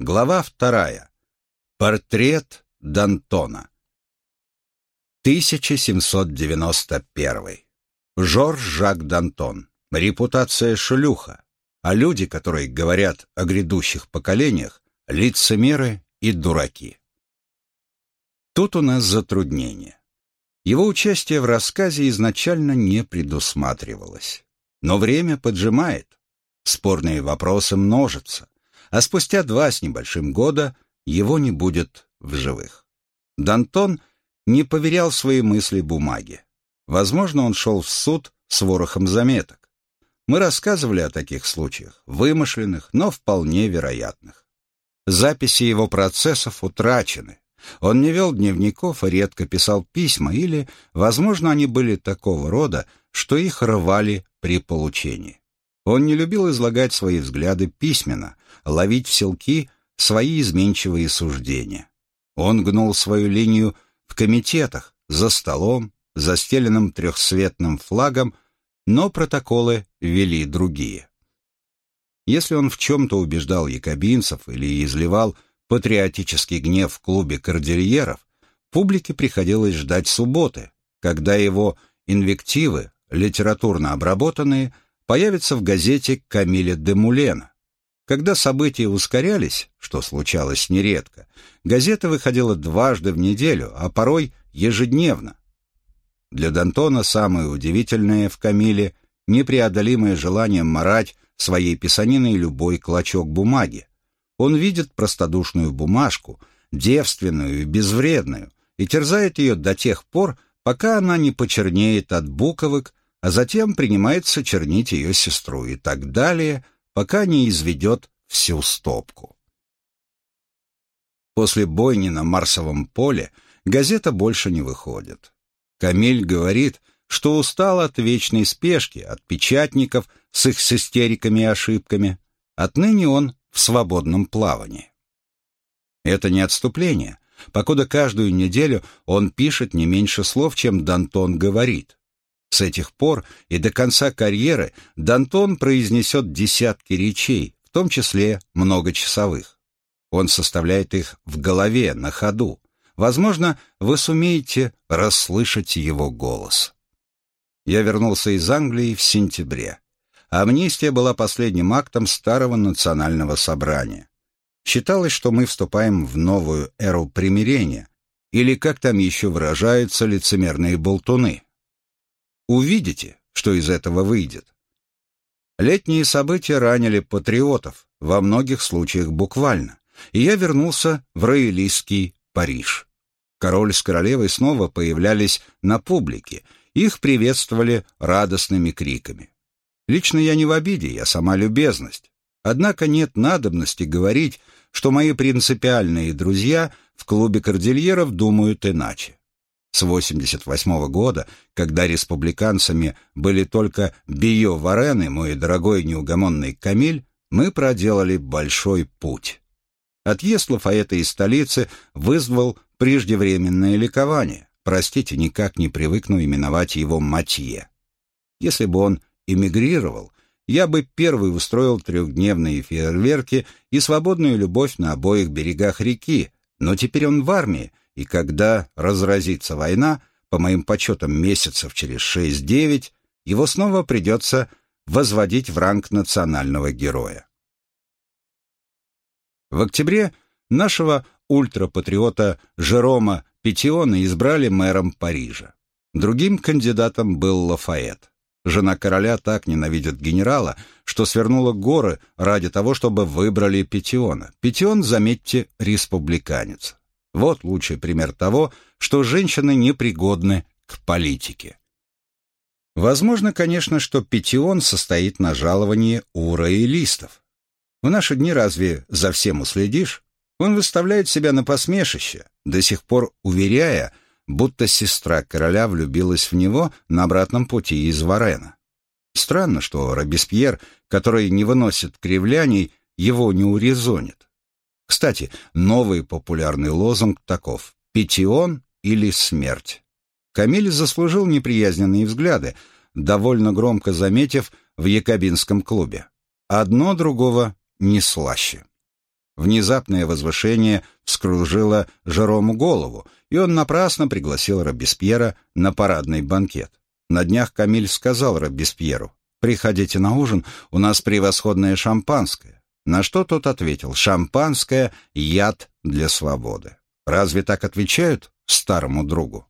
Глава вторая. Портрет Д'Антона. 1791. Жорж Жак Д'Антон. Репутация шлюха. А люди, которые говорят о грядущих поколениях, лицемеры и дураки. Тут у нас затруднение. Его участие в рассказе изначально не предусматривалось. Но время поджимает. Спорные вопросы множатся а спустя два с небольшим года его не будет в живых. Дантон не поверял свои мысли бумаге. Возможно, он шел в суд с ворохом заметок. Мы рассказывали о таких случаях, вымышленных, но вполне вероятных. Записи его процессов утрачены. Он не вел дневников и редко писал письма, или, возможно, они были такого рода, что их рвали при получении. Он не любил излагать свои взгляды письменно, ловить в селки свои изменчивые суждения. Он гнул свою линию в комитетах, за столом, застеленным трехцветным флагом, но протоколы вели другие. Если он в чем-то убеждал якобинцев или изливал патриотический гнев в клубе кордильеров, публике приходилось ждать субботы, когда его инвективы, литературно обработанные, появится в газете Камиля де Мулена. Когда события ускорялись, что случалось нередко, газета выходила дважды в неделю, а порой ежедневно. Для Д'Антона самое удивительное в Камиле — непреодолимое желание марать своей писаниной любой клочок бумаги. Он видит простодушную бумажку, девственную и безвредную, и терзает ее до тех пор, пока она не почернеет от буковок, а затем принимается чернить ее сестру и так далее, пока не изведет всю стопку. После бойни на Марсовом поле газета больше не выходит. Камиль говорит, что устал от вечной спешки, от печатников с их с истериками и ошибками. Отныне он в свободном плавании. Это не отступление, покуда каждую неделю он пишет не меньше слов, чем Дантон говорит. С этих пор и до конца карьеры Дантон произнесет десятки речей, в том числе многочасовых. Он составляет их в голове, на ходу. Возможно, вы сумеете расслышать его голос. Я вернулся из Англии в сентябре. Амнистия была последним актом Старого национального собрания. Считалось, что мы вступаем в новую эру примирения, или, как там еще выражаются лицемерные болтуны, Увидите, что из этого выйдет. Летние события ранили патриотов, во многих случаях буквально, и я вернулся в роялистский Париж. Король с королевой снова появлялись на публике, их приветствовали радостными криками. Лично я не в обиде, я сама любезность. Однако нет надобности говорить, что мои принципиальные друзья в клубе кордильеров думают иначе. С 88 года, когда республиканцами были только Био Варен и мой дорогой неугомонный Камиль, мы проделали большой путь. Отъезд Лафаэта из столицы вызвал преждевременное ликование. Простите, никак не привыкну именовать его Матье. Если бы он эмигрировал, я бы первый устроил трехдневные фейерверки и свободную любовь на обоих берегах реки, но теперь он в армии, и когда разразится война, по моим подсчетам месяцев через шесть-девять, его снова придется возводить в ранг национального героя. В октябре нашего ультрапатриота Жерома Петиона избрали мэром Парижа. Другим кандидатом был Лафайет. Жена короля так ненавидит генерала, что свернула горы ради того, чтобы выбрали Петиона. Петион, заметьте, республиканец. Вот лучший пример того, что женщины непригодны к политике. Возможно, конечно, что петион состоит на жаловании у роялистов. В наши дни разве за всем уследишь? Он выставляет себя на посмешище, до сих пор уверяя, будто сестра короля влюбилась в него на обратном пути из Варена. Странно, что Робеспьер, который не выносит кривляний, его не урезонит. Кстати, новый популярный лозунг таков «Петион или смерть». Камиль заслужил неприязненные взгляды, довольно громко заметив в якобинском клубе. Одно другого не слаще. Внезапное возвышение вскружило Жерому голову, и он напрасно пригласил Робеспьера на парадный банкет. На днях Камиль сказал Робеспьеру, «Приходите на ужин, у нас превосходное шампанское». На что тот ответил, «Шампанское — яд для свободы». Разве так отвечают старому другу?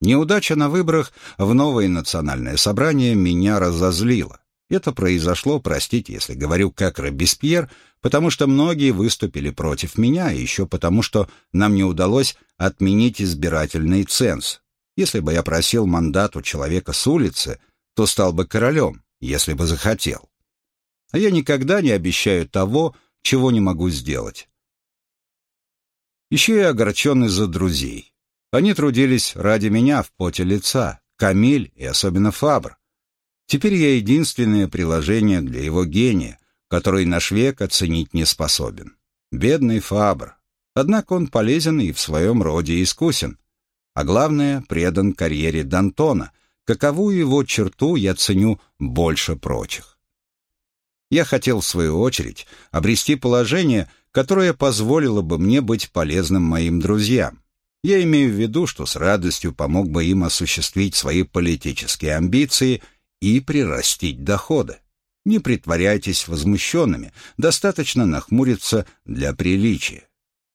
Неудача на выборах в новое национальное собрание меня разозлила. Это произошло, простите, если говорю как Робеспьер, потому что многие выступили против меня, и еще потому, что нам не удалось отменить избирательный ценз. Если бы я просил мандат у человека с улицы, то стал бы королем, если бы захотел. А я никогда не обещаю того, чего не могу сделать. Еще и огорченный за друзей. Они трудились ради меня в поте лица, Камиль и особенно Фабр. Теперь я единственное приложение для его гения, который наш век оценить не способен. Бедный Фабр. Однако он полезен и в своем роде искусен. А главное, предан карьере Д'Антона, каковую его черту я ценю больше прочих. Я хотел, в свою очередь, обрести положение, которое позволило бы мне быть полезным моим друзьям. Я имею в виду, что с радостью помог бы им осуществить свои политические амбиции – и прирастить доходы. Не притворяйтесь возмущенными, достаточно нахмуриться для приличия.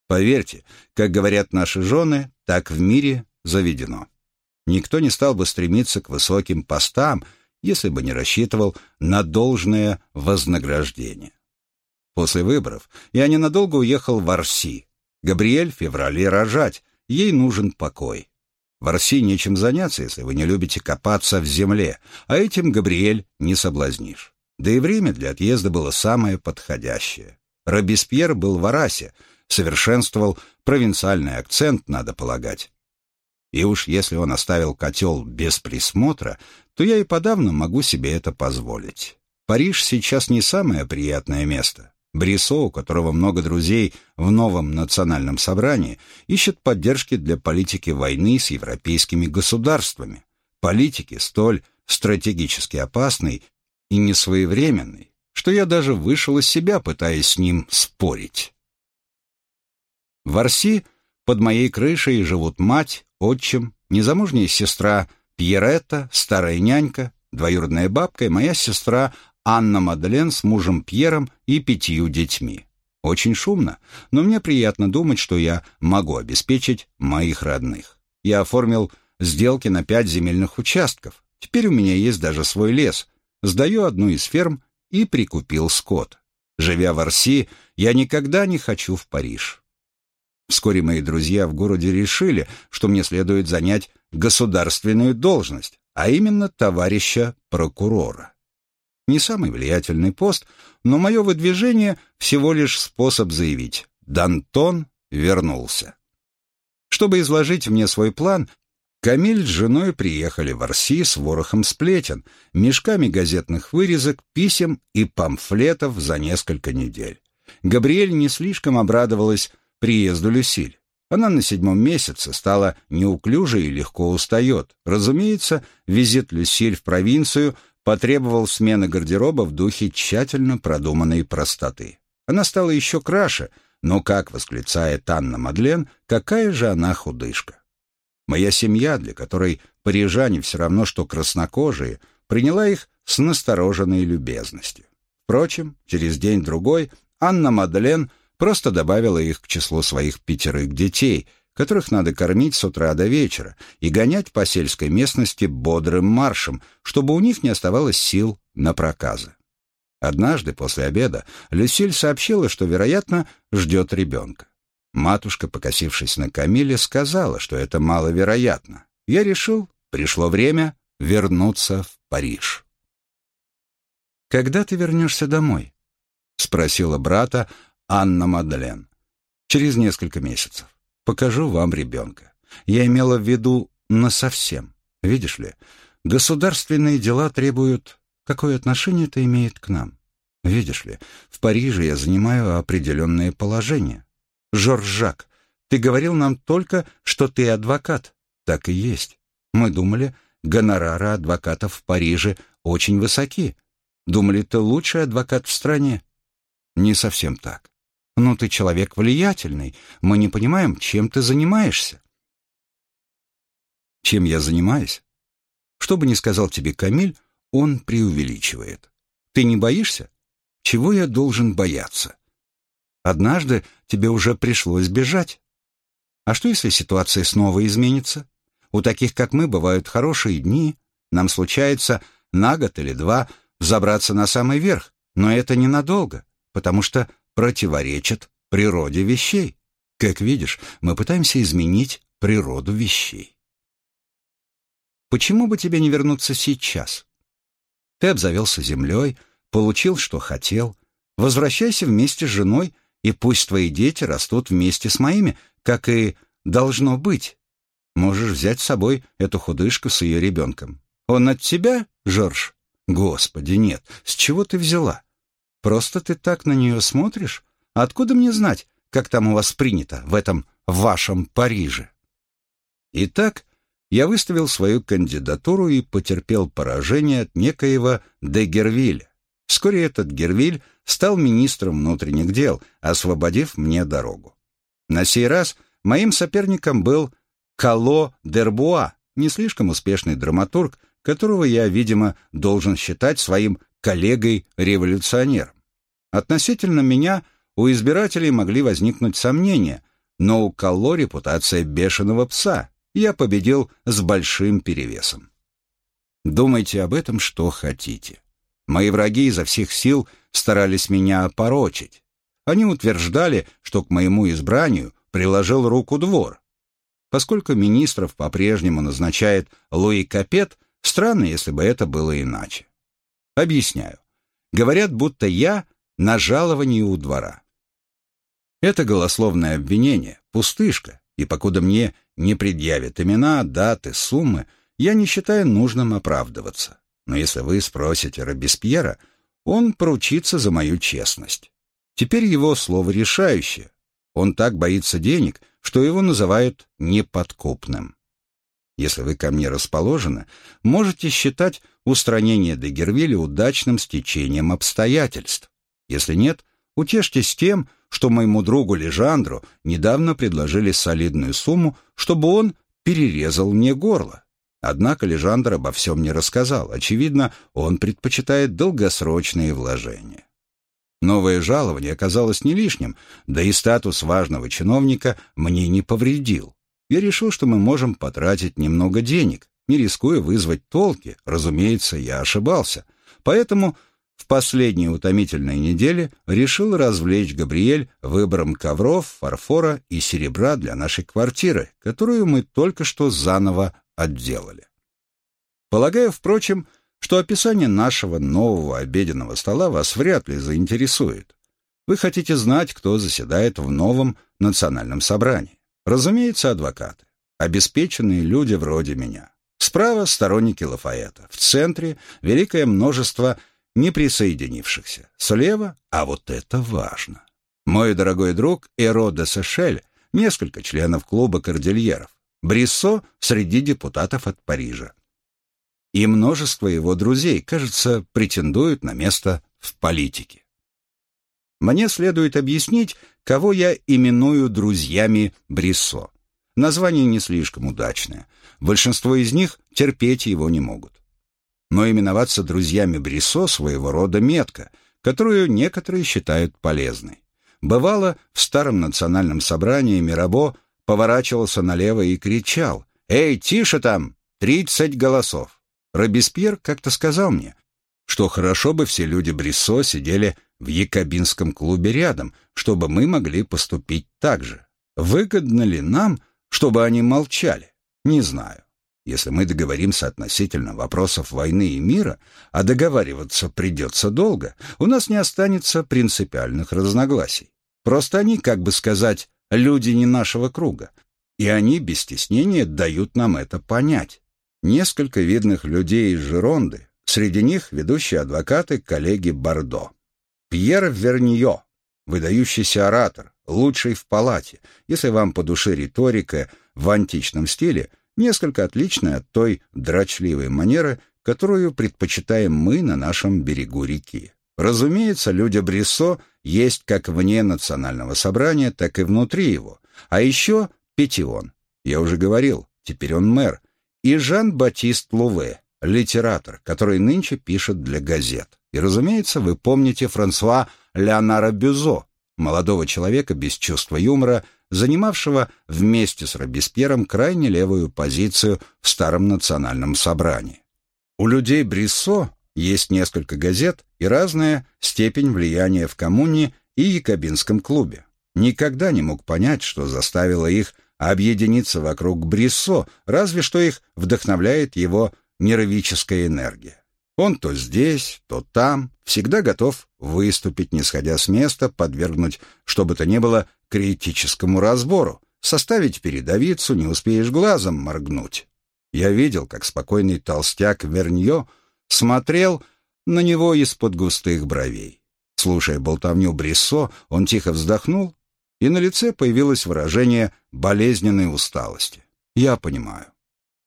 Поверьте, как говорят наши жены, так в мире заведено. Никто не стал бы стремиться к высоким постам, если бы не рассчитывал на должное вознаграждение. После выборов я ненадолго уехал в Арси. Габриэль в феврале рожать, ей нужен покой. В Арси нечем заняться, если вы не любите копаться в земле, а этим Габриэль не соблазнишь. Да и время для отъезда было самое подходящее. Робеспьер был в Арасе, совершенствовал провинциальный акцент, надо полагать. И уж если он оставил котел без присмотра, то я и подавно могу себе это позволить. Париж сейчас не самое приятное место. Брисо, у которого много друзей в новом национальном собрании, ищет поддержки для политики войны с европейскими государствами, политики столь стратегически опасной и несвоевременной, что я даже вышел из себя, пытаясь с ним спорить. В Арси под моей крышей живут мать, отчим, незамужняя сестра Пьеретта, старая нянька, двоюродная бабка и моя сестра Анна Мадлен с мужем Пьером и пятью детьми. Очень шумно, но мне приятно думать, что я могу обеспечить моих родных. Я оформил сделки на пять земельных участков. Теперь у меня есть даже свой лес. Сдаю одну из ферм и прикупил скот. Живя в Арси, я никогда не хочу в Париж. Вскоре мои друзья в городе решили, что мне следует занять государственную должность, а именно товарища прокурора. Не самый влиятельный пост, но мое выдвижение всего лишь способ заявить «Дантон вернулся». Чтобы изложить мне свой план, Камиль с женой приехали в Арси с ворохом сплетен, мешками газетных вырезок, писем и памфлетов за несколько недель. Габриэль не слишком обрадовалась приезду Люсиль. Она на седьмом месяце стала неуклюжей и легко устает. Разумеется, визит Люсиль в провинцию потребовал смены гардероба в духе тщательно продуманной простоты. Она стала еще краше, но, как восклицает Анна Мадлен, какая же она худышка. Моя семья, для которой парижане все равно, что краснокожие, приняла их с настороженной любезностью. Впрочем, через день-другой Анна Мадлен просто добавила их к числу своих пятерых детей — которых надо кормить с утра до вечера и гонять по сельской местности бодрым маршем, чтобы у них не оставалось сил на проказы. Однажды после обеда Люсиль сообщила, что, вероятно, ждет ребенка. Матушка, покосившись на Камиле, сказала, что это маловероятно. Я решил, пришло время вернуться в Париж. «Когда ты вернешься домой?» — спросила брата Анна Мадлен. «Через несколько месяцев покажу вам ребенка. Я имела в виду насовсем. Видишь ли, государственные дела требуют... Какое отношение это имеет к нам? Видишь ли, в Париже я занимаю определенное положение. Жорж Жак, ты говорил нам только, что ты адвокат. Так и есть. Мы думали, гонорары адвокатов в Париже очень высоки. Думали, ты лучший адвокат в стране. Не совсем так. «Но ты человек влиятельный. Мы не понимаем, чем ты занимаешься». Чем я занимаюсь? Что бы ни сказал тебе Камиль, он преувеличивает. Ты не боишься? Чего я должен бояться? Однажды тебе уже пришлось бежать. А что, если ситуация снова изменится? У таких, как мы, бывают хорошие дни. Нам случается на год или два забраться на самый верх, но это ненадолго, потому что противоречит природе вещей. Как видишь, мы пытаемся изменить природу вещей. Почему бы тебе не вернуться сейчас? Ты обзавелся землей, получил, что хотел. Возвращайся вместе с женой, и пусть твои дети растут вместе с моими, как и должно быть. Можешь взять с собой эту худышку с ее ребенком. Он от тебя, Жорж? Господи, нет. С чего ты взяла? Просто ты так на нее смотришь? Откуда мне знать, как там у вас принято, в этом вашем Париже? Итак, я выставил свою кандидатуру и потерпел поражение от некоего Дегервиля. Вскоре этот Гервиль стал министром внутренних дел, освободив мне дорогу. На сей раз моим соперником был Кало Дербуа, не слишком успешный драматург, которого я, видимо, должен считать своим коллегой-революционером. Относительно меня у избирателей могли возникнуть сомнения, но у Кало репутация бешеного пса. Я победил с большим перевесом. Думайте об этом, что хотите. Мои враги изо всех сил старались меня опорочить. Они утверждали, что к моему избранию приложил руку двор, Поскольку министров по-прежнему назначает Луи Капет, странно, если бы это было иначе. Объясняю. Говорят, будто я на жаловании у двора. Это голословное обвинение, пустышка, и покуда мне не предъявят имена, даты, суммы, я не считаю нужным оправдываться. Но если вы спросите Робеспьера, он поручится за мою честность. Теперь его слово решающее. Он так боится денег, что его называют неподкупным. Если вы ко мне расположены, можете считать устранение Дегервиля удачным стечением обстоятельств. Если нет, утешьтесь тем, что моему другу Лежандру недавно предложили солидную сумму, чтобы он перерезал мне горло. Однако Лежандр обо всем не рассказал. Очевидно, он предпочитает долгосрочные вложения. Новое жалование оказалось не лишним, да и статус важного чиновника мне не повредил. Я решил, что мы можем потратить немного денег, не рискуя вызвать толки. Разумеется, я ошибался. Поэтому в последние утомительные недели решил развлечь Габриэль выбором ковров, фарфора и серебра для нашей квартиры, которую мы только что заново отделали. Полагаю, впрочем, что описание нашего нового обеденного стола вас вряд ли заинтересует. Вы хотите знать, кто заседает в новом национальном собрании. Разумеется, адвокаты. Обеспеченные люди вроде меня. Справа сторонники Лафаэта. В центре великое множество неприсоединившихся. Слева, а вот это важно. Мой дорогой друг Эро де Сешель, несколько членов клуба кордильеров. Бриссо среди депутатов от Парижа и множество его друзей, кажется, претендуют на место в политике. Мне следует объяснить, кого я именую друзьями Бриссо. Название не слишком удачное. Большинство из них терпеть его не могут. Но именоваться друзьями Бриссо своего рода метка, которую некоторые считают полезной. Бывало, в старом национальном собрании Мирабо поворачивался налево и кричал «Эй, тише там! Тридцать голосов!» Робеспьер как-то сказал мне, что хорошо бы все люди Бриссо сидели в якобинском клубе рядом, чтобы мы могли поступить так же. Выгодно ли нам, чтобы они молчали? Не знаю. Если мы договоримся относительно вопросов войны и мира, а договариваться придется долго, у нас не останется принципиальных разногласий. Просто они, как бы сказать, люди не нашего круга, и они без стеснения дают нам это понять несколько видных людей из Жеронды, среди них ведущие адвокаты коллеги Бордо. Пьер Верньо, выдающийся оратор, лучший в палате, если вам по душе риторика в античном стиле, несколько отличная от той дрочливой манеры, которую предпочитаем мы на нашем берегу реки. Разумеется, люди Бриссо есть как вне национального собрания, так и внутри его. А еще Петион. Я уже говорил, теперь он мэр. И Жан-Батист Луве, литератор, который нынче пишет для газет. И, разумеется, вы помните Франсуа Леонара Бюзо, молодого человека без чувства юмора, занимавшего вместе с Робеспьером крайне левую позицию в Старом национальном собрании. У людей Бриссо есть несколько газет и разная степень влияния в коммуне и якобинском клубе. Никогда не мог понять, что заставило их объединиться вокруг Бриссо, разве что их вдохновляет его нервическая энергия. Он то здесь, то там, всегда готов выступить, не сходя с места, подвергнуть, что бы то ни было, критическому разбору, составить передовицу, не успеешь глазом моргнуть. Я видел, как спокойный толстяк Верньо смотрел на него из-под густых бровей. Слушая болтовню Бриссо, он тихо вздохнул, и на лице появилось выражение болезненной усталости. Я понимаю.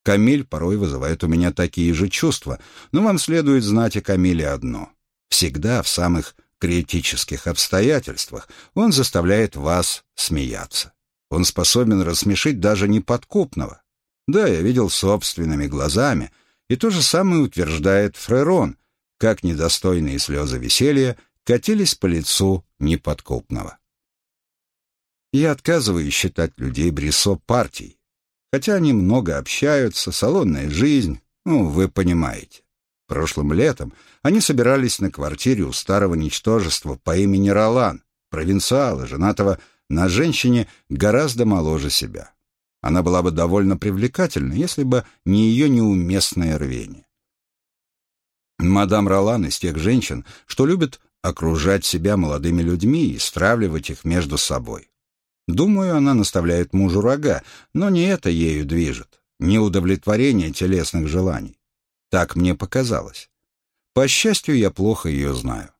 Камиль порой вызывает у меня такие же чувства, но вам следует знать о Камиле одно. Всегда в самых критических обстоятельствах он заставляет вас смеяться. Он способен рассмешить даже неподкупного. Да, я видел собственными глазами, и то же самое утверждает Фрерон, как недостойные слезы веселья катились по лицу неподкупного. Я отказываюсь считать людей Брисо партией, хотя они много общаются, салонная жизнь, ну, вы понимаете. Прошлым летом они собирались на квартире у старого ничтожества по имени Ролан, провинциала, женатого на женщине гораздо моложе себя. Она была бы довольно привлекательна, если бы не ее неуместное рвение. Мадам Ролан из тех женщин, что любят окружать себя молодыми людьми и стравливать их между собой. Думаю, она наставляет мужу рога, но не это ею движет, не удовлетворение телесных желаний. Так мне показалось. По счастью, я плохо ее знаю.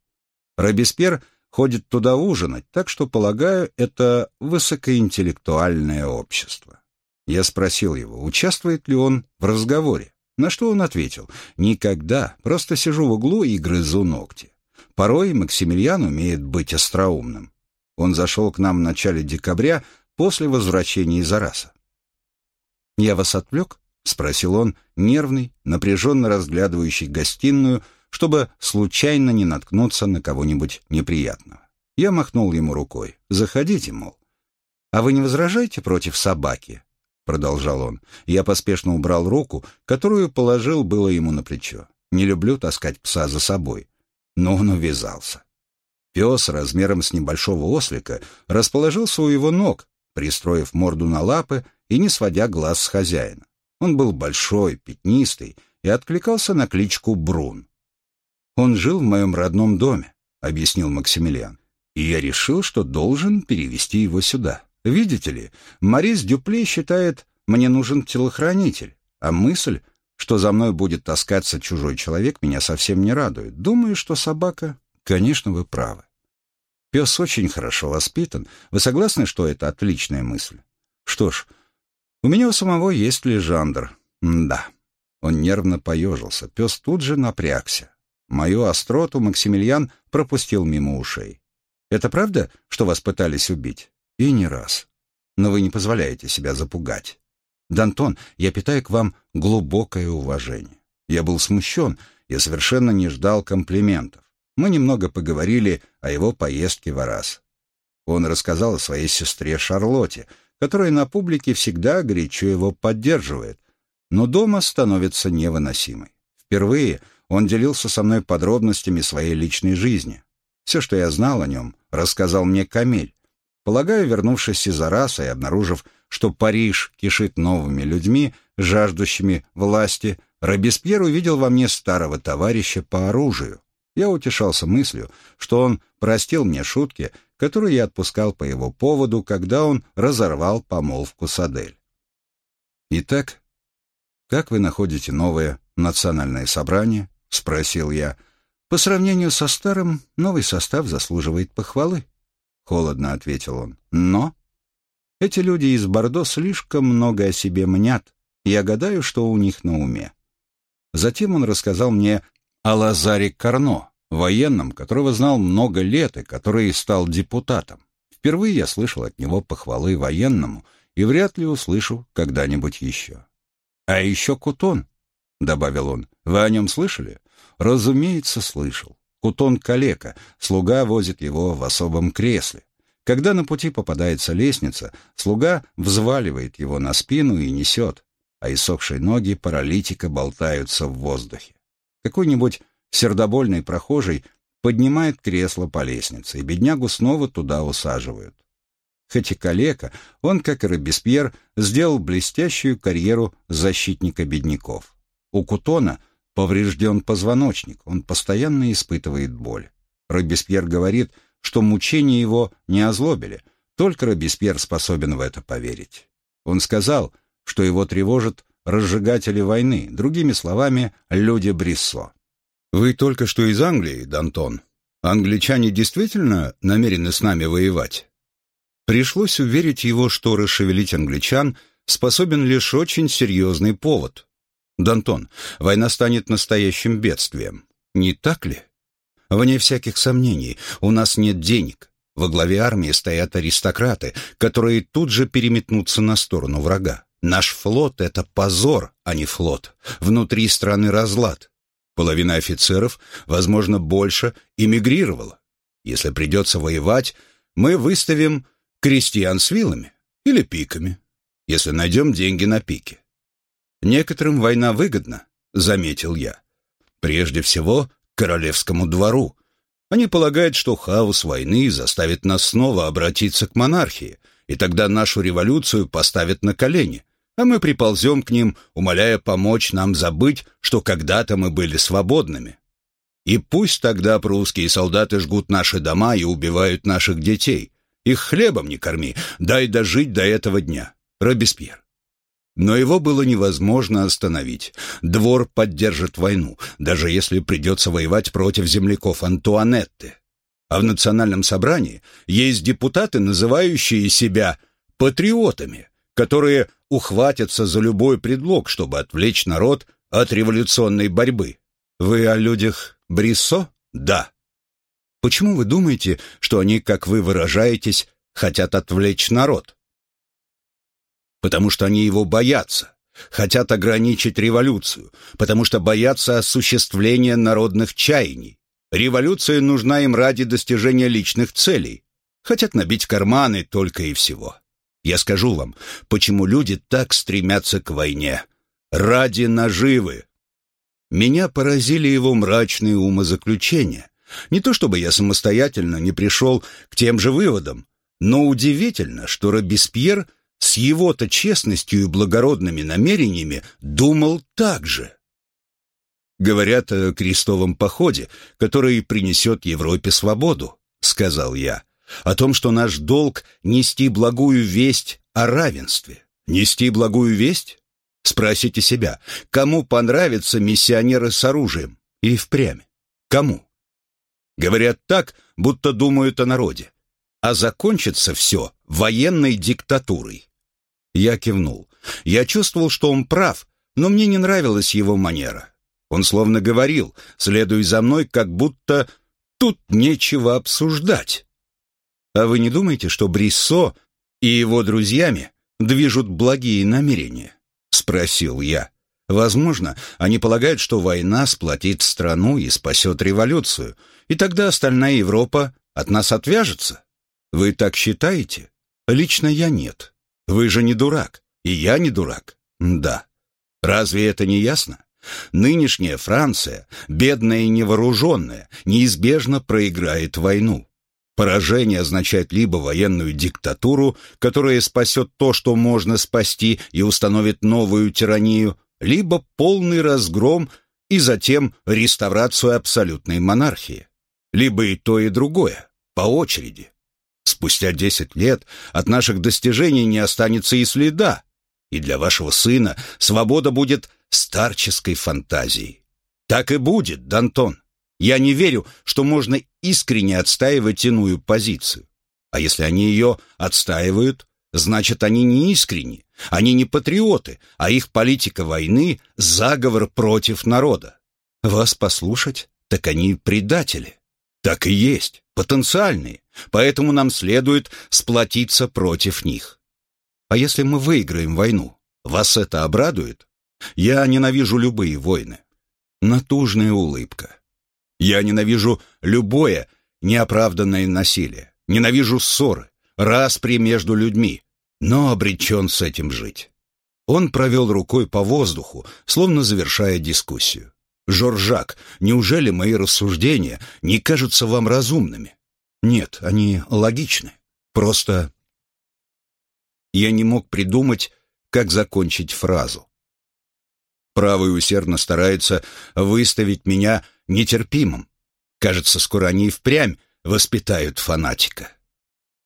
Робеспьер ходит туда ужинать, так что, полагаю, это высокоинтеллектуальное общество. Я спросил его, участвует ли он в разговоре, на что он ответил, «Никогда, просто сижу в углу и грызу ногти». Порой Максимилиан умеет быть остроумным. Он зашел к нам в начале декабря после возвращения из Араса. «Я вас отвлек?» — спросил он, нервный, напряженно разглядывающий гостиную, чтобы случайно не наткнуться на кого-нибудь неприятного. Я махнул ему рукой. «Заходите, мол». «А вы не возражаете против собаки?» — продолжал он. Я поспешно убрал руку, которую положил было ему на плечо. Не люблю таскать пса за собой. Но он увязался. Пес размером с небольшого ослика расположился у его ног, пристроив морду на лапы и не сводя глаз с хозяина. Он был большой, пятнистый и откликался на кличку Брун. «Он жил в моем родном доме», — объяснил Максимилиан, «и я решил, что должен перевести его сюда. Видите ли, Марис Дюпле считает, мне нужен телохранитель, а мысль, что за мной будет таскаться чужой человек, меня совсем не радует. Думаю, что собака Конечно, вы правы. Пес очень хорошо воспитан. Вы согласны, что это отличная мысль? Что ж, у меня у самого есть лежандр. да. Он нервно поежился. Пес тут же напрягся. Мою остроту Максимилиан пропустил мимо ушей. «Это правда, что вас пытались убить?» «И не раз. Но вы не позволяете себя запугать. Дантон, я питаю к вам глубокое уважение. Я был смущен, я совершенно не ждал комплиментов мы немного поговорили о его поездке в Арас. Он рассказал о своей сестре Шарлотте, которая на публике всегда горячо его поддерживает, но дома становится невыносимой. Впервые он делился со мной подробностями своей личной жизни. Все, что я знал о нем, рассказал мне Камель. Полагаю, вернувшись из Араса и обнаружив, что Париж кишит новыми людьми, жаждущими власти, Робеспьер увидел во мне старого товарища по оружию. Я утешался мыслью, что он простил мне шутки, которые я отпускал по его поводу, когда он разорвал помолвку с Адель. «Итак, как вы находите новое национальное собрание?» — спросил я. «По сравнению со старым, новый состав заслуживает похвалы», — холодно ответил он. «Но эти люди из Бордо слишком много о себе мнят. Я гадаю, что у них на уме». Затем он рассказал мне о Лазаре Карно, военном, которого знал много лет и который стал депутатом. Впервые я слышал от него похвалы военному и вряд ли услышу когда-нибудь еще. «А еще Кутон», — добавил он, — «вы о нем слышали?» «Разумеется, слышал. Кутон калека, слуга возит его в особом кресле. Когда на пути попадается лестница, слуга взваливает его на спину и несет, а иссохшие ноги паралитика болтаются в воздухе. Какой-нибудь сердобольный прохожий поднимает кресло по лестнице, и беднягу снова туда усаживают. Хоть и калека, он, как и Робеспьер, сделал блестящую карьеру защитника бедняков. У Кутона поврежден позвоночник, он постоянно испытывает боль. Робеспьер говорит, что мучения его не озлобили, только Робеспьер способен в это поверить. Он сказал, что его тревожат разжигатели войны, другими словами, люди Бриссо. «Вы только что из Англии, Дантон. Англичане действительно намерены с нами воевать?» Пришлось уверить его, что расшевелить англичан способен лишь очень серьезный повод. «Дантон, война станет настоящим бедствием. Не так ли?» «Вне всяких сомнений, у нас нет денег. Во главе армии стоят аристократы, которые тут же переметнутся на сторону врага. Наш флот — это позор, а не флот. Внутри страны разлад. Половина офицеров, возможно, больше, эмигрировала. Если придется воевать, мы выставим крестьян с вилами или пиками, если найдем деньги на пике. Некоторым война выгодна, заметил я. Прежде всего, королевскому двору. Они полагают, что хаос войны заставит нас снова обратиться к монархии, и тогда нашу революцию поставят на колени, а мы приползем к ним, умоляя помочь нам забыть, что когда-то мы были свободными. И пусть тогда прусские солдаты жгут наши дома и убивают наших детей, их хлебом не корми, дай дожить до этого дня. Робеспьер. Но его было невозможно остановить. Двор поддержит войну, даже если придется воевать против земляков Антуанетты. А в национальном собрании есть депутаты, называющие себя патриотами, которые ухватятся за любой предлог, чтобы отвлечь народ от революционной борьбы. Вы о людях Бриссо? Да. Почему вы думаете, что они, как вы выражаетесь, хотят отвлечь народ? Потому что они его боятся, хотят ограничить революцию, потому что боятся осуществления народных чаяний. Революция нужна им ради достижения личных целей. Хотят набить карманы только и всего. Я скажу вам, почему люди так стремятся к войне. Ради наживы. Меня поразили его мрачные умозаключения. Не то чтобы я самостоятельно не пришел к тем же выводам, но удивительно, что Робеспьер с его-то честностью и благородными намерениями думал так же. «Говорят о крестовом походе, который принесет Европе свободу», — сказал я, «о том, что наш долг — нести благую весть о равенстве. Нести благую весть? Спросите себя, кому понравятся миссионеры с оружием? И впрямь. Кому? Говорят так, будто думают о народе. А закончится все военной диктатурой. Я кивнул. Я чувствовал, что он прав, но мне не нравилась его манера. Он словно говорил, следуй за мной, как будто тут нечего обсуждать. А вы не думаете, что Бриссо и его друзьями движут благие намерения? Спросил я. Возможно, они полагают, что война сплотит страну и спасет революцию, и тогда остальная Европа от нас отвяжется. Вы так считаете? Лично я нет. Вы же не дурак, и я не дурак. Да. Разве это не ясно? Нынешняя Франция, бедная и невооруженная, неизбежно проиграет войну. Поражение означает либо военную диктатуру, которая спасет то, что можно спасти, и установит новую тиранию, либо полный разгром и затем реставрацию абсолютной монархии. Либо и то, и другое, по очереди. Спустя десять лет от наших достижений не останется и следа, и для вашего сына свобода будет старческой фантазией. Так и будет, Дантон. Я не верю, что можно искренне отстаивать иную позицию. А если они ее отстаивают, значит, они не искренни, они не патриоты, а их политика войны — заговор против народа. Вас послушать так они предатели. Так и есть, потенциальные, поэтому нам следует сплотиться против них. А если мы выиграем войну, вас это обрадует? Я ненавижу любые войны. Натужная улыбка. Я ненавижу любое неоправданное насилие. Ненавижу ссоры, распри между людьми, но обречен с этим жить. Он провел рукой по воздуху, словно завершая дискуссию. «Жоржак, неужели мои рассуждения не кажутся вам разумными?» «Нет, они логичны. Просто...» Я не мог придумать, как закончить фразу. Правый усердно старается выставить меня нетерпимым. Кажется, скоро они и впрямь воспитают фанатика.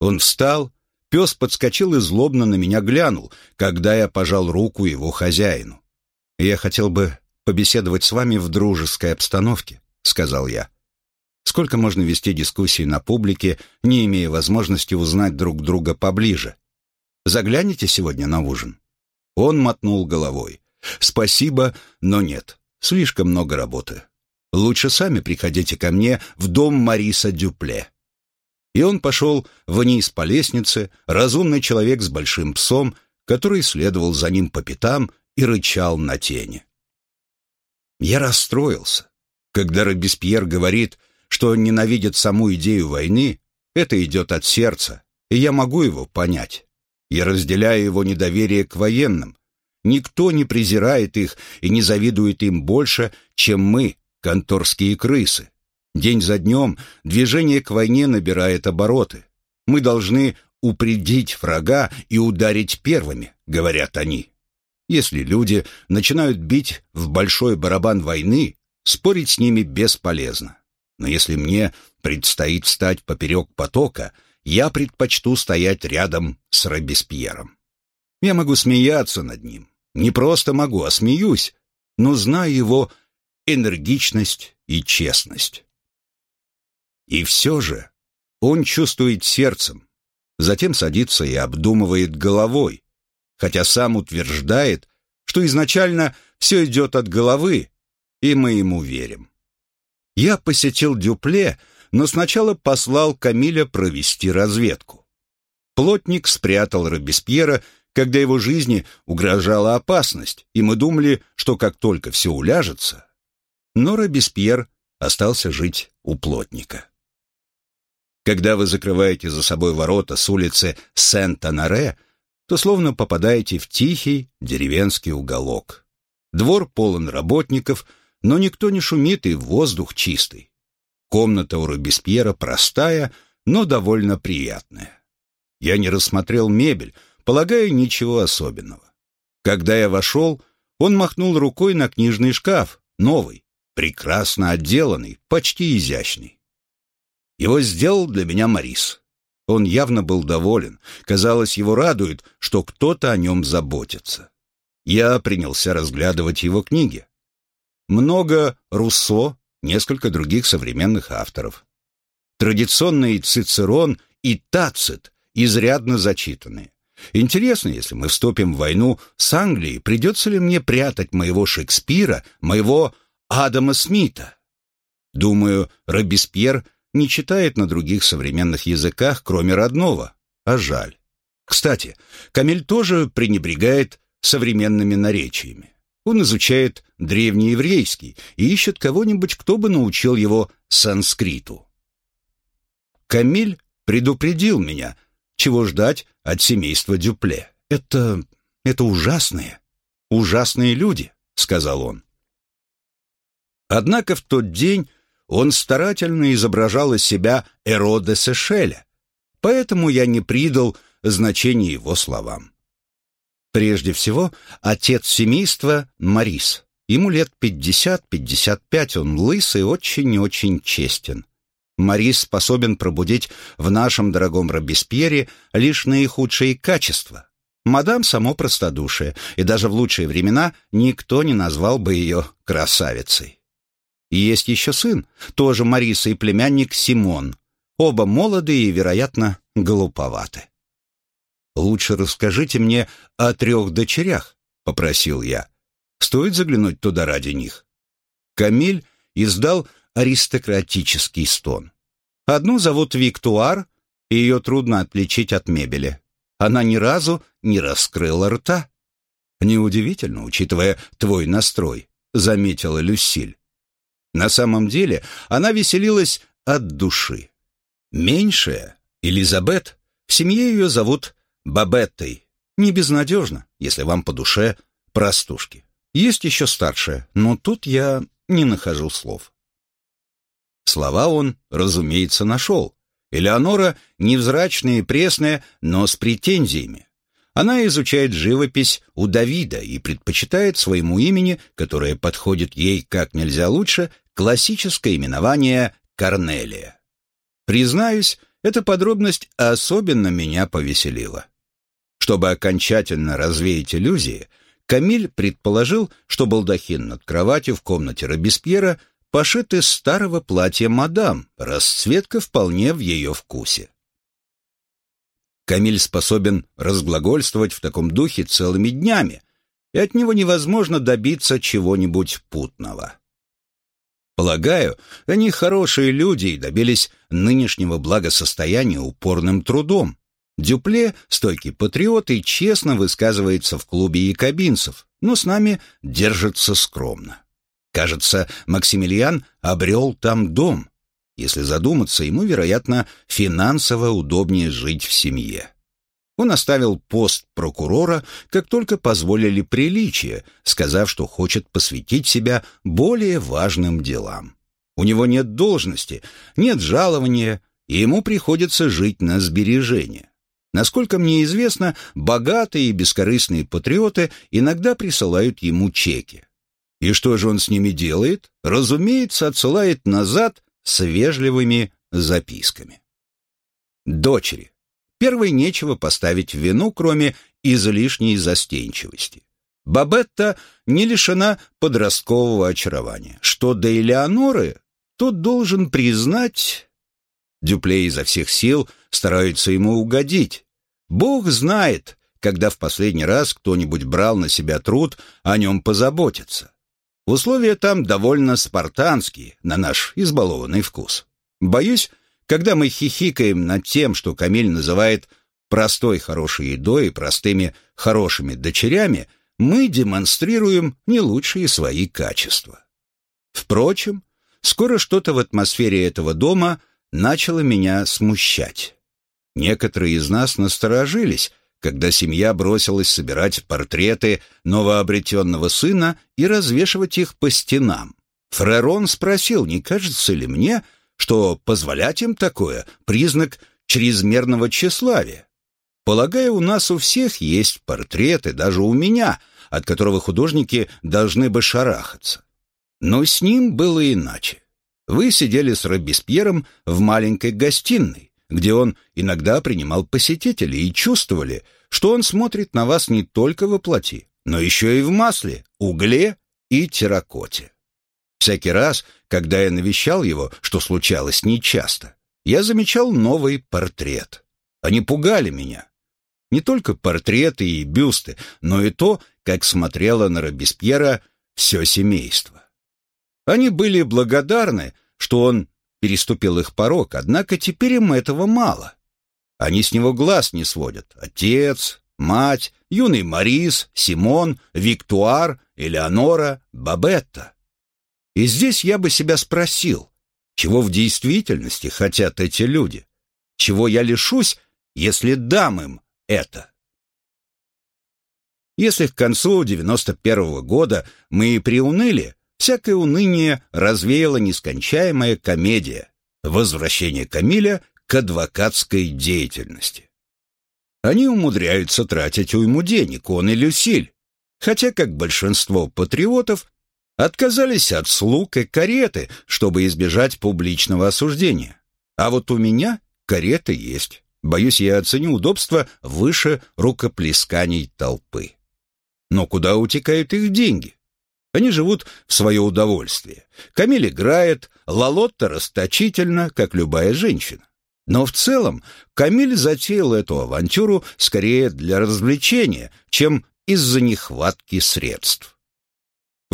Он встал, пес подскочил и злобно на меня глянул, когда я пожал руку его хозяину. «Я хотел бы побеседовать с вами в дружеской обстановке», — сказал я. «Сколько можно вести дискуссии на публике, не имея возможности узнать друг друга поближе? Загляните сегодня на ужин?» Он мотнул головой. «Спасибо, но нет. Слишком много работы. Лучше сами приходите ко мне в дом Мариса Дюпле». И он пошел вниз по лестнице, разумный человек с большим псом, который следовал за ним по пятам и рычал на тени. Я расстроился. Когда Робеспьер говорит, что он ненавидит саму идею войны, это идет от сердца, и я могу его понять. Я разделяю его недоверие к военным. Никто не презирает их и не завидует им больше, чем мы, конторские крысы. День за днем движение к войне набирает обороты. Мы должны упредить врага и ударить первыми, говорят они. Если люди начинают бить в большой барабан войны, спорить с ними бесполезно. Но если мне предстоит встать поперек потока, я предпочту стоять рядом с Робеспьером. Я могу смеяться над ним. Не просто могу, а смеюсь, но знаю его энергичность и честность. И все же он чувствует сердцем, затем садится и обдумывает головой, хотя сам утверждает, что изначально все идет от головы, и мы ему верим. Я посетил Дюпле, но сначала послал Камиля провести разведку. Плотник спрятал Робеспьера, когда его жизни угрожала опасность, и мы думали, что как только все уляжется, но Робеспьер остался жить у плотника. Когда вы закрываете за собой ворота с улицы Сент-Анаре, то словно попадаете в тихий деревенский уголок. Двор полон работников, но никто не шумит и воздух чистый. Комната у Робеспьера простая, но довольно приятная. Я не рассмотрел мебель, полагаю, ничего особенного. Когда я вошел, он махнул рукой на книжный шкаф, новый, прекрасно отделанный, почти изящный. Его сделал для меня Марис. Он явно был доволен. Казалось, его радует, что кто-то о нем заботится. Я принялся разглядывать его книги. Много Руссо, несколько других современных авторов. Традиционный Цицерон и Тацит изрядно зачитанные. Интересно, если мы вступим в войну с Англией, придется ли мне прятать моего Шекспира, моего Адама Смита. Думаю, Робеспьер не читает на других современных языках, кроме родного, а жаль. Кстати, Камиль тоже пренебрегает современными наречиями. Он изучает древнееврейский и ищет кого-нибудь, кто бы научил его санскриту. Камиль предупредил меня, чего ждать от семейства Дюпле. «Это... это ужасные, ужасные люди», — сказал он. Однако в тот день он старательно изображал из себя Эро де Сешеля, поэтому я не придал значения его словам. Прежде всего, отец семейства Марис. Ему лет 50-55, он лысый, очень и очень честен. Марис способен пробудить в нашем дорогом Робеспьере лишь наихудшие качества. Мадам само простодушие, и даже в лучшие времена никто не назвал бы ее красавицей. И есть еще сын, тоже Мариса и племянник Симон. Оба молодые и, вероятно, глуповаты. «Лучше расскажите мне о трех дочерях», — попросил я. «Стоит заглянуть туда ради них». Камиль издал аристократический стон. Одну зовут Виктуар, и ее трудно отличить от мебели. Она ни разу не раскрыла рта. «Неудивительно, учитывая твой настрой», — заметила Люсиль. На самом деле она веселилась от души. Меньшая, Элизабет, в семье ее зовут Бабеттой. Не безнадежно, если вам по душе простушки. Есть еще старшая, но тут я не нахожу слов. Слова он, разумеется, нашел. Элеонора невзрачная и пресная, но с претензиями. Она изучает живопись у Давида и предпочитает своему имени, которое подходит ей как нельзя лучше, классическое именование Корнелия. Признаюсь, эта подробность особенно меня повеселила. Чтобы окончательно развеять иллюзии, Камиль предположил, что балдахин над кроватью в комнате Робеспьера пошит из старого платья мадам, расцветка вполне в ее вкусе. Камиль способен разглагольствовать в таком духе целыми днями, и от него невозможно добиться чего-нибудь путного. Полагаю, они хорошие люди и добились нынешнего благосостояния упорным трудом. Дюпле, стойкий патриот и честно высказывается в клубе якобинцев, но с нами держится скромно. Кажется, Максимилиан обрел там дом. Если задуматься, ему, вероятно, финансово удобнее жить в семье. Он оставил пост прокурора, как только позволили приличия, сказав, что хочет посвятить себя более важным делам. У него нет должности, нет жалования, и ему приходится жить на сбережения. Насколько мне известно, богатые и бескорыстные патриоты иногда присылают ему чеки. И что же он с ними делает? Разумеется, отсылает назад с вежливыми записками. Дочери. Первой нечего поставить в вину, кроме излишней застенчивости. Бабетта не лишена подросткового очарования. Что до Элеоноры, то должен признать... Дюпле изо всех сил стараются ему угодить. Бог знает, когда в последний раз кто-нибудь брал на себя труд о нем позаботиться. Условия там довольно спартанские, на наш избалованный вкус. Боюсь, когда мы хихикаем над тем, что Камиль называет простой хорошей едой и простыми хорошими дочерями, мы демонстрируем не лучшие свои качества. Впрочем, скоро что-то в атмосфере этого дома начало меня смущать. Некоторые из нас насторожились, когда семья бросилась собирать портреты новообретенного сына и развешивать их по стенам. Фрерон спросил, не кажется ли мне, что позволять им такое — признак чрезмерного тщеславия. Полагаю, у нас у всех есть портреты, даже у меня, от которого художники должны бы шарахаться. Но с ним было иначе. Вы сидели с Робеспьером в маленькой гостиной, где он иногда принимал посетителей и чувствовали, что он смотрит на вас не только во плоти, но еще и в масле, угле и терракоте. Всякий раз, когда я навещал его, что случалось нечасто, я замечал новый портрет. Они пугали меня. Не только портреты и бюсты, но и то, как смотрело на Робеспьера все семейство. Они были благодарны, что он переступил их порог, однако теперь им этого мало. Они с него глаз не сводят. Отец, мать, юный Марис, Симон, Виктуар, Элеонора, Бабетта. И здесь я бы себя спросил, чего в действительности хотят эти люди? Чего я лишусь, если дам им это? Если к концу 91 -го года мы и приуныли, всякое уныние развеяла нескончаемая комедия «Возвращение Камиля к адвокатской деятельности». Они умудряются тратить уйму денег, он и Люсиль, хотя, как большинство патриотов, отказались от слуг и кареты, чтобы избежать публичного осуждения. А вот у меня карета есть. Боюсь, я оценю удобство выше рукоплесканий толпы. Но куда утекают их деньги? Они живут в свое удовольствие. Камиль играет, Лалотта расточительно, как любая женщина. Но в целом Камиль затеял эту авантюру скорее для развлечения, чем из-за нехватки средств.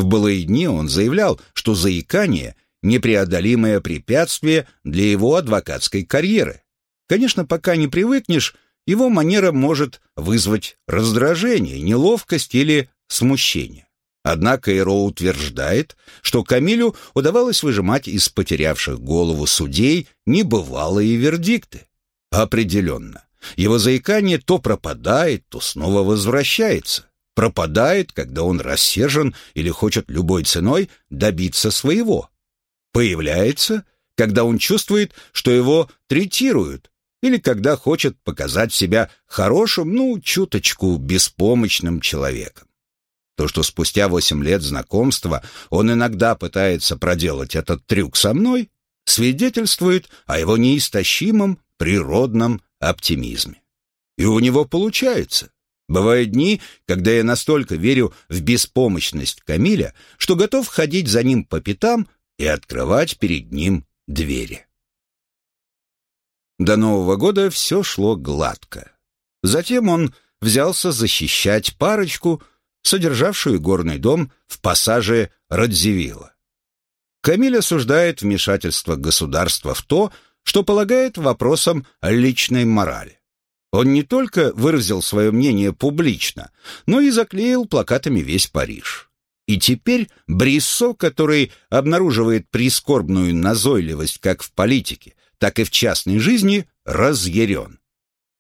В былые дни он заявлял, что заикание непреодолимое препятствие для его адвокатской карьеры. Конечно, пока не привыкнешь, его манера может вызвать раздражение, неловкость или смущение. Однако Эро утверждает, что Камилю удавалось выжимать из потерявших голову судей небывалые вердикты. Определенно. Его заикание то пропадает, то снова возвращается. Пропадает, когда он рассержен или хочет любой ценой добиться своего. Появляется, когда он чувствует, что его третируют, или когда хочет показать себя хорошим, ну, чуточку беспомощным человеком. То, что спустя восемь лет знакомства он иногда пытается проделать этот трюк со мной, свидетельствует о его неистощимом природном оптимизме. И у него получается. Бывают дни, когда я настолько верю в беспомощность Камиля, что готов ходить за ним по пятам и открывать перед ним двери. До Нового года все шло гладко. Затем он взялся защищать парочку, содержавшую горный дом в пассаже Радзивилла. Камиль осуждает вмешательство государства в то, что полагает вопросом личной морали. Он не только выразил свое мнение публично, но и заклеил плакатами весь Париж. И теперь Бриссо, который обнаруживает прискорбную назойливость как в политике, так и в частной жизни, разъярен.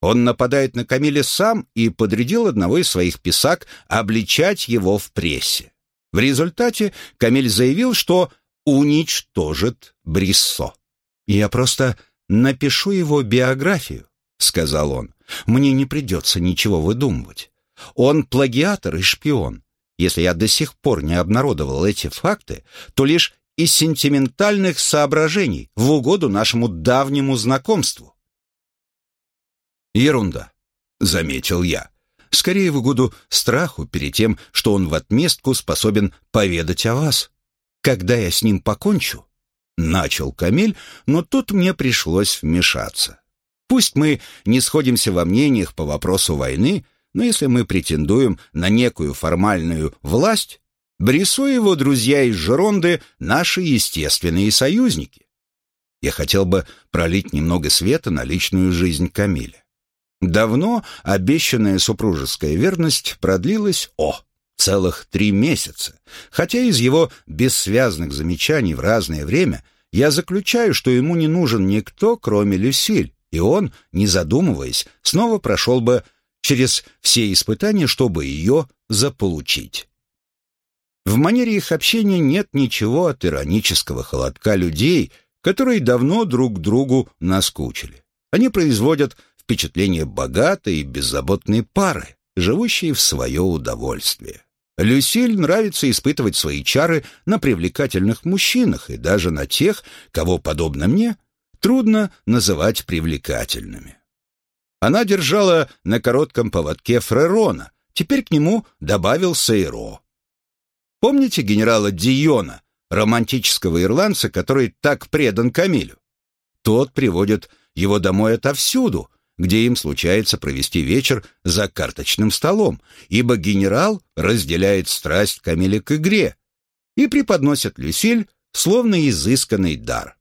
Он нападает на Камиля сам и подрядил одного из своих писак обличать его в прессе. В результате Камиль заявил, что уничтожит Бриссо. «Я просто напишу его биографию», — сказал он. «Мне не придется ничего выдумывать. Он плагиатор и шпион. Если я до сих пор не обнародовал эти факты, то лишь из сентиментальных соображений в угоду нашему давнему знакомству. «Ерунда», — заметил я. «Скорее в угоду страху перед тем, что он в отместку способен поведать о вас. Когда я с ним покончу?» Начал Камиль, но тут мне пришлось вмешаться. Пусть мы не сходимся во мнениях по вопросу войны, но если мы претендуем на некую формальную власть, Брисо и его друзья из Жеронды — наши естественные союзники. Я хотел бы пролить немного света на личную жизнь Камиля. Давно обещанная супружеская верность продлилась, о, целых три месяца, хотя из его бессвязных замечаний в разное время я заключаю, что ему не нужен никто, кроме Люсиль, и он, не задумываясь, снова прошел бы через все испытания, чтобы ее заполучить. В манере их общения нет ничего от иронического холодка людей, которые давно друг другу наскучили. Они производят впечатление богатой и беззаботной пары, живущей в свое удовольствие. Люсиль нравится испытывать свои чары на привлекательных мужчинах и даже на тех, кого, подобно мне, трудно называть привлекательными. Она держала на коротком поводке Фрерона, теперь к нему добавился Иро. Помните генерала Диона, романтического ирландца, который так предан Камилю? Тот приводит его домой отовсюду, где им случается провести вечер за карточным столом, ибо генерал разделяет страсть Камиля к игре и преподносит Люсиль словно изысканный дар.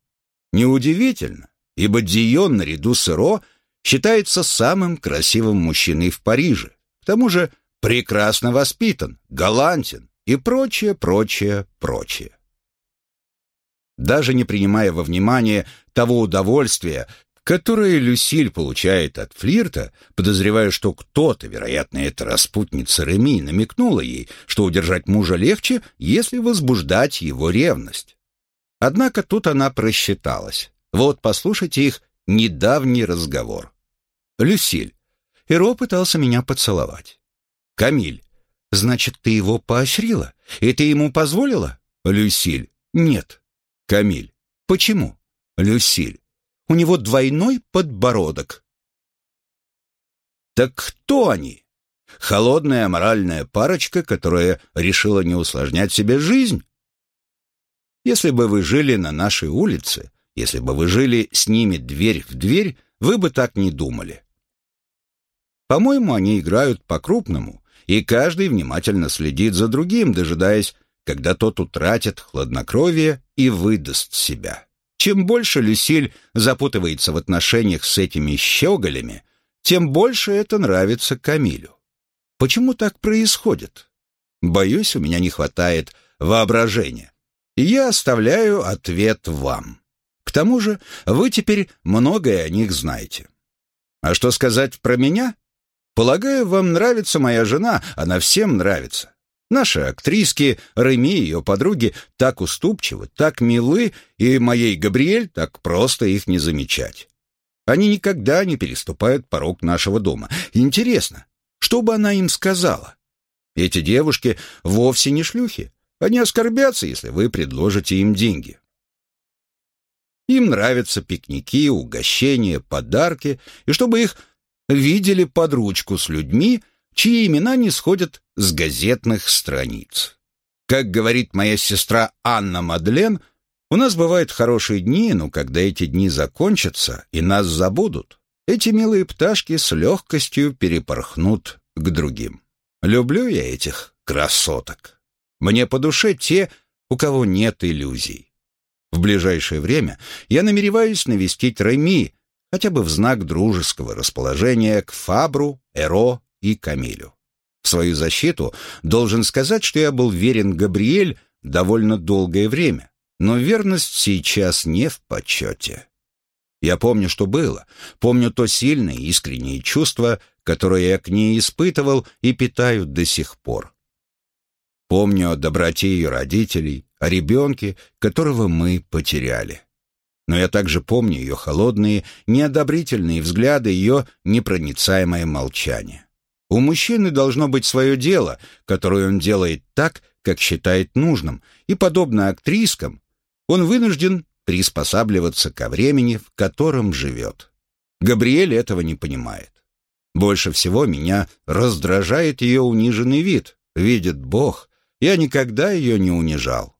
Неудивительно, ибо Дион наряду с Иро считается самым красивым мужчиной в Париже, к тому же прекрасно воспитан, галантен, и прочее, прочее, прочее. Даже не принимая во внимание того удовольствия, которое Люсиль получает от флирта, подозревая, что кто-то, вероятно, эта распутница Реми, намекнула ей, что удержать мужа легче, если возбуждать его ревность. Однако тут она просчиталась. Вот послушайте их недавний разговор. Люсиль. Эро пытался меня поцеловать. Камиль. Значит, ты его поощрила? И ты ему позволила? Люсиль. Нет. Камиль. Почему? Люсиль. У него двойной подбородок. Так кто они? Холодная моральная парочка, которая решила не усложнять себе жизнь? Если бы вы жили на нашей улице, если бы вы жили с ними дверь в дверь, вы бы так не думали. По-моему, они играют по-крупному, и каждый внимательно следит за другим, дожидаясь, когда тот утратит хладнокровие и выдаст себя. Чем больше Люсиль запутывается в отношениях с этими щеголями, тем больше это нравится Камилю. Почему так происходит? Боюсь, у меня не хватает воображения. Я оставляю ответ вам. К тому же вы теперь многое о них знаете. А что сказать про меня? Полагаю, вам нравится моя жена, она всем нравится. Наши актриски, Реми и ее подруги, так уступчивы, так милы, и моей Габриэль так просто их не замечать. Они никогда не переступают порог нашего дома. Интересно, что бы она им сказала? Эти девушки вовсе не шлюхи. Они оскорбятся, если вы предложите им деньги. Им нравятся пикники, угощения, подарки, и чтобы их видели под ручку с людьми, чьи имена не сходят с газетных страниц. Как говорит моя сестра Анна Мадлен, у нас бывают хорошие дни, но когда эти дни закончатся и нас забудут, эти милые пташки с легкостью перепорхнут к другим. Люблю я этих красоток. Мне по душе те, у кого нет иллюзий. В ближайшее время я намереваюсь навестить Реми, хотя бы в знак дружеского расположения к Фабру, Эро и Камилю. В свою защиту должен сказать, что я был верен Габриэль довольно долгое время, но верность сейчас не в почете. Я помню, что было, помню то сильное искреннее чувство, которое я к ней испытывал и питаю до сих пор. Помню о доброте ее родителей, о ребенке, которого мы потеряли. Но я также помню ее холодные, неодобрительные взгляды, ее непроницаемое молчание. У мужчины должно быть свое дело, которое он делает так, как считает нужным, и, подобно актрискам, он вынужден приспосабливаться ко времени, в котором живет. Габриэль этого не понимает. Больше всего меня раздражает ее униженный вид. Видит Бог, я никогда ее не унижал.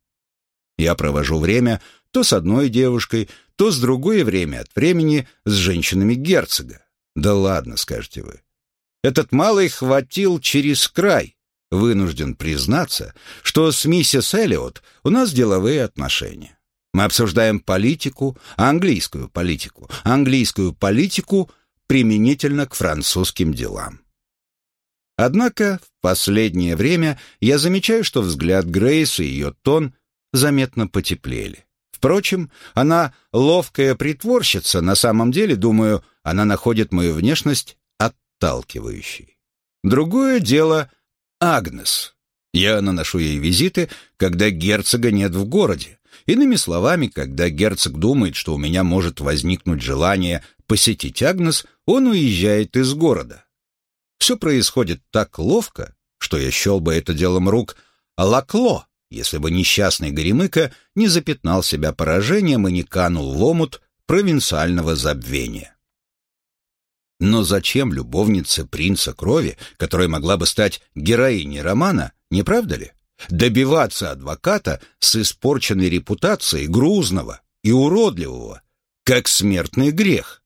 Я провожу время то с одной девушкой, то с другой время от времени с женщинами герцога. Да ладно, скажете вы. Этот малый хватил через край. Вынужден признаться, что с миссис Эллиот у нас деловые отношения. Мы обсуждаем политику, английскую политику, английскую политику применительно к французским делам. Однако в последнее время я замечаю, что взгляд Грейс и ее тон заметно потеплели. Впрочем, она ловкая притворщица, на самом деле, думаю, она находит мою внешность отталкивающей. Другое дело — Агнес. Я наношу ей визиты, когда герцога нет в городе. Иными словами, когда герцог думает, что у меня может возникнуть желание посетить Агнес, он уезжает из города. Все происходит так ловко, что я счел бы это делом рук Лакло, если бы несчастный Горемыка не запятнал себя поражением и не канул в омут провинциального забвения. Но зачем любовнице принца крови, которая могла бы стать героиней романа, не правда ли? Добиваться адвоката с испорченной репутацией грузного и уродливого, как смертный грех.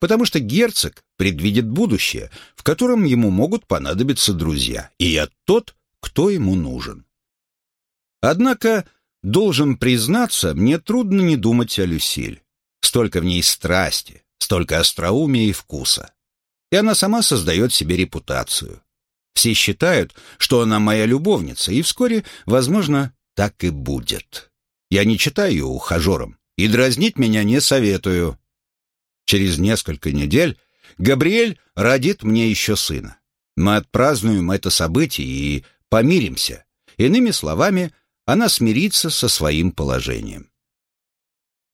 Потому что герцог предвидит будущее, в котором ему могут понадобиться друзья, и я тот, кто ему нужен. Однако, должен признаться, мне трудно не думать о Люсиль. Столько в ней страсти, столько остроумия и вкуса. И она сама создает себе репутацию. Все считают, что она моя любовница, и вскоре, возможно, так и будет. Я не читаю ее ухажером, и дразнить меня не советую. Через несколько недель Габриэль родит мне еще сына. Мы отпразднуем это событие и помиримся. Иными словами, она смирится со своим положением.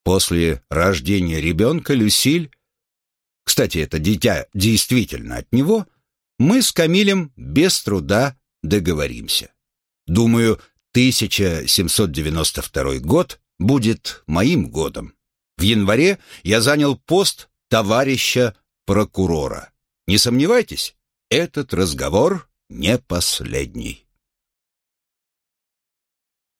После рождения ребенка Люсиль кстати, это дитя действительно от него, мы с Камилем без труда договоримся. Думаю, 1792 год будет моим годом. В январе я занял пост товарища прокурора. Не сомневайтесь, этот разговор не последний.